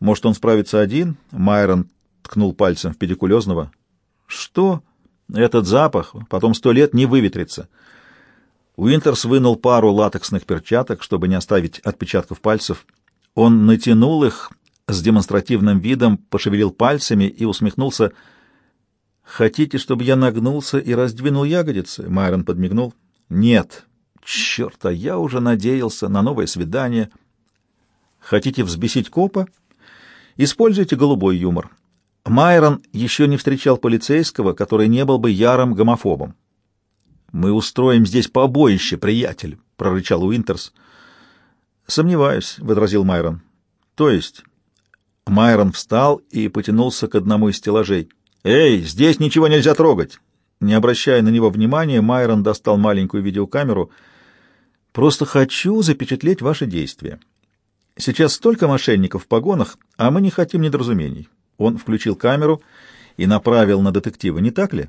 Может, он справится один? Майрон ткнул пальцем в педикулезного. Что? Этот запах потом сто лет не выветрится. Уинтерс вынул пару латексных перчаток, чтобы не оставить отпечатков пальцев. Он натянул их с демонстративным видом, пошевелил пальцами и усмехнулся. «Хотите, чтобы я нагнулся и раздвинул ягодицы?» Майрон подмигнул. «Нет. Черт, а я уже надеялся на новое свидание. Хотите взбесить копа? Используйте голубой юмор. Майрон еще не встречал полицейского, который не был бы ярым гомофобом. «Мы устроим здесь побоище, приятель», — прорычал Уинтерс. «Сомневаюсь», — возразил Майрон. «То есть?» Майрон встал и потянулся к одному из стеллажей. «Эй, здесь ничего нельзя трогать!» Не обращая на него внимания, Майрон достал маленькую видеокамеру. «Просто хочу запечатлеть ваши действия. Сейчас столько мошенников в погонах, а мы не хотим недоразумений. Он включил камеру и направил на детектива, не так ли?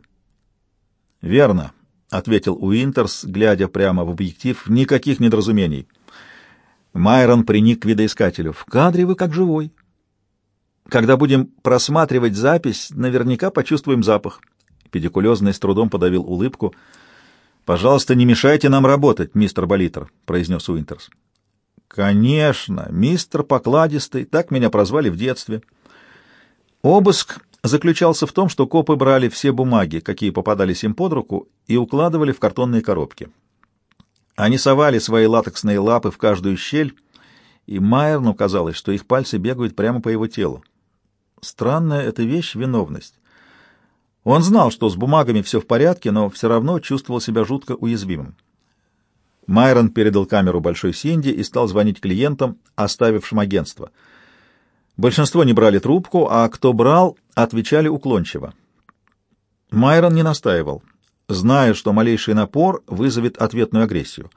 Верно, ответил Уинтерс, глядя прямо в объектив. Никаких недоразумений. Майрон приник к видоискателю. В кадре вы как живой. Когда будем просматривать запись, наверняка почувствуем запах. Педикулезный с трудом подавил улыбку. «Пожалуйста, не мешайте нам работать, мистер Болитер», — произнес Уинтерс. «Конечно, мистер Покладистый, так меня прозвали в детстве». Обыск заключался в том, что копы брали все бумаги, какие попадались им под руку, и укладывали в картонные коробки. Они совали свои латексные лапы в каждую щель, и Майерну казалось, что их пальцы бегают прямо по его телу. Странная эта вещь — виновность. Он знал, что с бумагами все в порядке, но все равно чувствовал себя жутко уязвимым. Майрон передал камеру Большой Синди и стал звонить клиентам, оставившим агентство — Большинство не брали трубку, а кто брал, отвечали уклончиво. Майрон не настаивал, зная, что малейший напор вызовет ответную агрессию.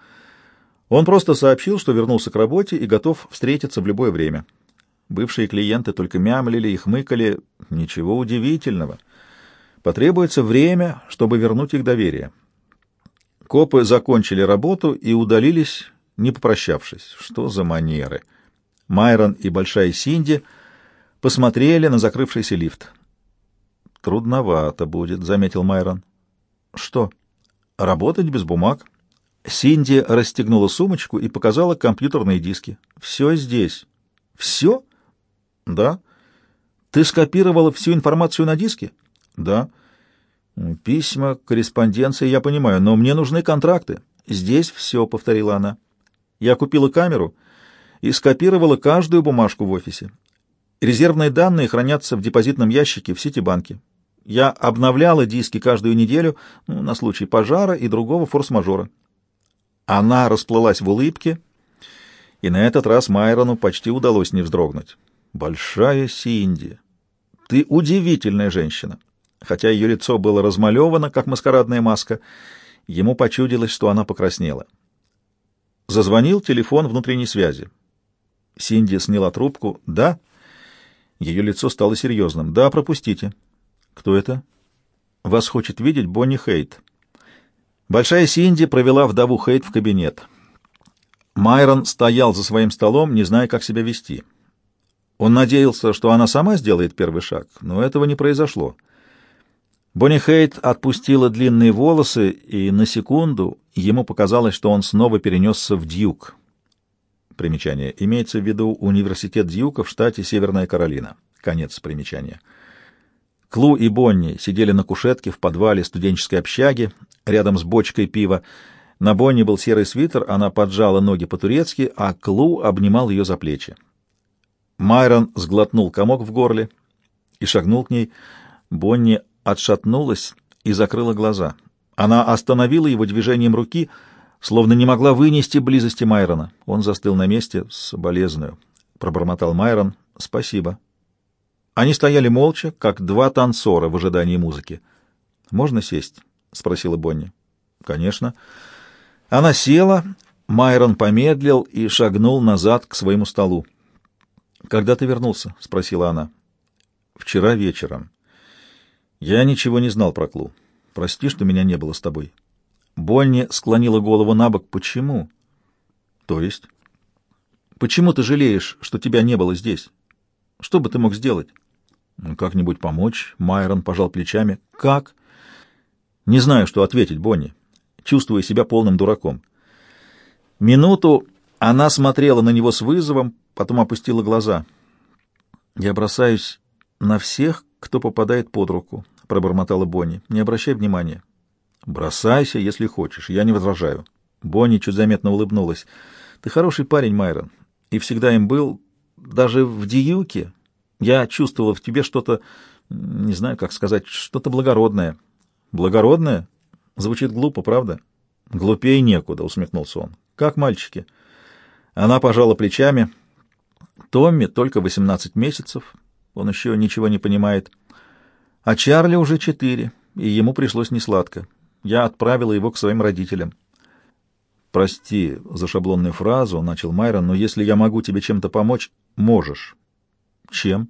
Он просто сообщил, что вернулся к работе и готов встретиться в любое время. Бывшие клиенты только мямлили и хмыкали. Ничего удивительного. Потребуется время, чтобы вернуть их доверие. Копы закончили работу и удалились, не попрощавшись. Что за манеры? — Майрон и Большая Синди посмотрели на закрывшийся лифт. «Трудновато будет», — заметил Майрон. «Что?» «Работать без бумаг». Синди расстегнула сумочку и показала компьютерные диски. «Все здесь». «Все?» «Да». «Ты скопировала всю информацию на диске?» «Да». «Письма, корреспонденция, я понимаю, но мне нужны контракты». «Здесь все», — повторила она. «Я купила камеру и скопировала каждую бумажку в офисе. Резервные данные хранятся в депозитном ящике в Ситибанке. Я обновляла диски каждую неделю ну, на случай пожара и другого форс-мажора. Она расплылась в улыбке, и на этот раз Майрону почти удалось не вздрогнуть. «Большая Синди, ты удивительная женщина!» Хотя ее лицо было размалевано, как маскарадная маска, ему почудилось, что она покраснела. Зазвонил телефон внутренней связи. Синди сняла трубку. «Да?» Ее лицо стало серьезным. «Да, пропустите». «Кто это?» «Вас хочет видеть Бонни Хейт». Большая Синди провела вдову Хейт в кабинет. Майрон стоял за своим столом, не зная, как себя вести. Он надеялся, что она сама сделает первый шаг, но этого не произошло. Бонни Хейт отпустила длинные волосы, и на секунду ему показалось, что он снова перенесся в Дьюк. Примечание. Имеется в виду университет Дьюка в штате Северная Каролина. Конец примечания. Клу и Бонни сидели на кушетке в подвале студенческой общаги, рядом с бочкой пива. На Бонни был серый свитер, она поджала ноги по-турецки, а Клу обнимал ее за плечи. Майрон сглотнул комок в горле и шагнул к ней. Бонни отшатнулась и закрыла глаза. Она остановила его движением руки — словно не могла вынести близости Майрона. Он застыл на месте, соболезную. Пробормотал Майрон. «Спасибо». Они стояли молча, как два танцора в ожидании музыки. «Можно сесть?» — спросила Бонни. «Конечно». Она села, Майрон помедлил и шагнул назад к своему столу. «Когда ты вернулся?» — спросила она. «Вчера вечером. Я ничего не знал про Клу. Прости, что меня не было с тобой». Бонни склонила голову на бок. «Почему?» «То есть?» «Почему ты жалеешь, что тебя не было здесь?» Что бы ты мог сделать? Ну, как-нибудь помочь? Майрон пожал плечами. Как? Не знаю, что ответить, Бонни. Чувствую себя полным дураком. Минуту она смотрела на него с вызовом, потом опустила глаза. «Я бросаюсь на всех, кто попадает под руку», — пробормотала Бонни. «Не обращай внимания». «Бросайся, если хочешь, я не возражаю». Бонни чуть заметно улыбнулась. «Ты хороший парень, Майрон, и всегда им был. Даже в Диюке я чувствовала в тебе что-то, не знаю, как сказать, что-то благородное». «Благородное?» Звучит глупо, правда? «Глупее некуда», — усмехнулся он. «Как мальчики?» Она пожала плечами. Томми только 18 месяцев, он еще ничего не понимает. А Чарли уже четыре, и ему пришлось несладко. Я отправила его к своим родителям. «Прости за шаблонную фразу», — начал Майрон, — «но если я могу тебе чем-то помочь, можешь». «Чем?»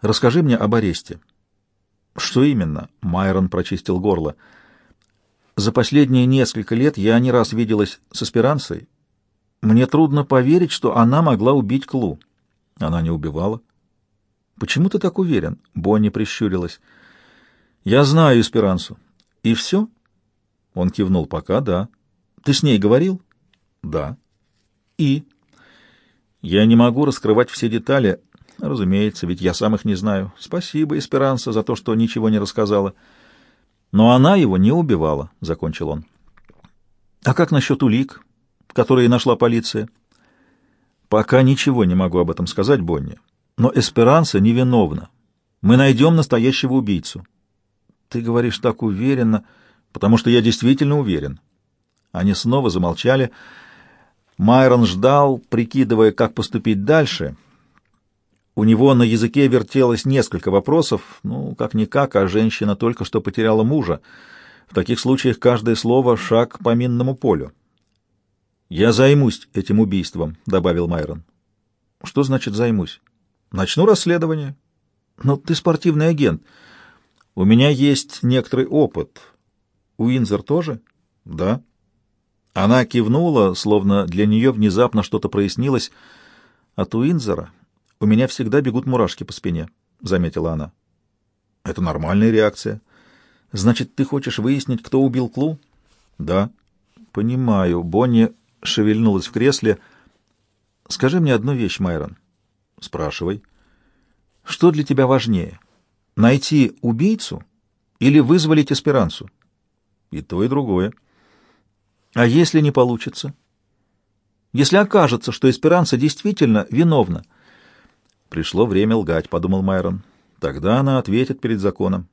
«Расскажи мне об аресте». «Что именно?» — Майрон прочистил горло. «За последние несколько лет я не раз виделась с аспиранцей, мне трудно поверить, что она могла убить Клу. Она не убивала. Почему ты так уверен? Бонни прищурилась. Я знаю Эсперансу. И все? Он кивнул. Пока, да. Ты с ней говорил? Да. И? Я не могу раскрывать все детали. Разумеется, ведь я сам их не знаю. Спасибо, Эсперанса, за то, что ничего не рассказала. Но она его не убивала, — закончил он. А как насчет улик? которые нашла полиция? Пока ничего не могу об этом сказать, Бонни. Но Эсперанса невиновна. Мы найдем настоящего убийцу. Ты говоришь так уверенно, потому что я действительно уверен. Они снова замолчали. Майрон ждал, прикидывая, как поступить дальше. У него на языке вертелось несколько вопросов. Ну, как-никак, а женщина только что потеряла мужа. В таких случаях каждое слово — шаг по минному полю. «Я займусь этим убийством», — добавил Майрон. «Что значит «займусь»?» «Начну расследование». «Но ты спортивный агент. У меня есть некоторый опыт. Уинзер тоже?» «Да». Она кивнула, словно для нее внезапно что-то прояснилось. «От Уинзера у меня всегда бегут мурашки по спине», — заметила она. «Это нормальная реакция. Значит, ты хочешь выяснить, кто убил Клу?» «Да». «Понимаю. Бонни шевельнулась в кресле. «Скажи мне одну вещь, Майрон». «Спрашивай». «Что для тебя важнее, найти убийцу или вызволить эсперансу?» «И то, и другое». «А если не получится?» «Если окажется, что эсперанса действительно виновна?» «Пришло время лгать», — подумал Майрон. «Тогда она ответит перед законом».